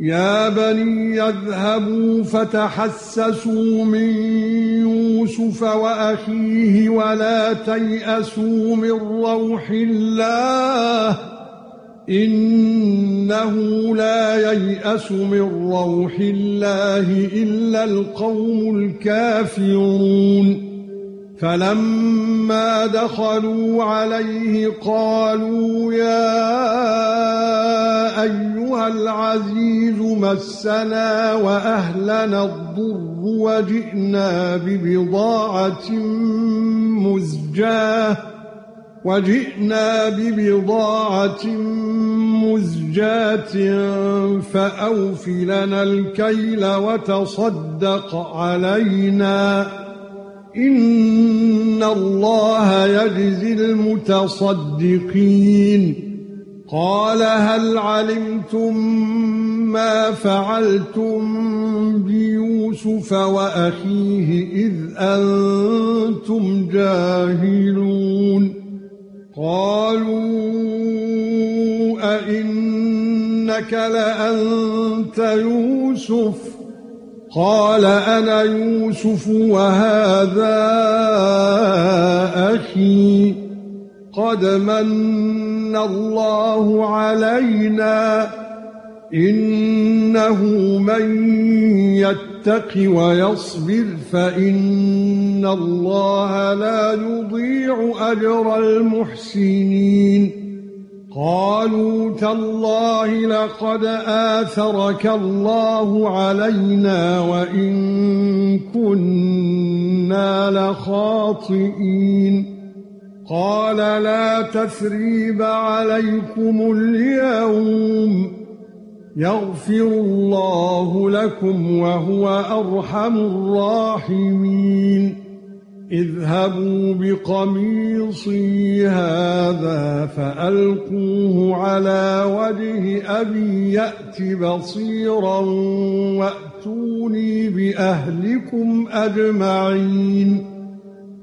يا بني اذهبوا فتحسسوا من يوسف وأخيه ولا تيأسوا من روح الله إنه لا ييأس من روح الله إلا القوم الكافرون فلما دخلوا عليه قالوا يا أيها العزيز مسنا وأهلنا الضر وجئنا ببضاعة مزجاة وجئنا ببضاعة مزجاة فأوف لنا الكيل وتصدق علينا. إن الله يجزي المتصدقين. قال هل علمتم ما فعلتم بيوسف وأخيه إذ أنتم جاهلون؟ قالوا أئنك لأنت يوسف؟ قال أنا يوسف وهذا أخي. قد من الله علينا إنه من يتق ويصبر فإن الله لا يضيع أجر المحسنين. قالوا تالله لقد آثرك الله علينا وإن كنا لخاطئين. قال لا تثريب عليكم اليوم يغفر الله لكم وهو أرحم الراحمين اذهبوا بقميصي هذا فألقوه على وجه أبي يأت بصيرا وأتوني بأهلكم أجمعين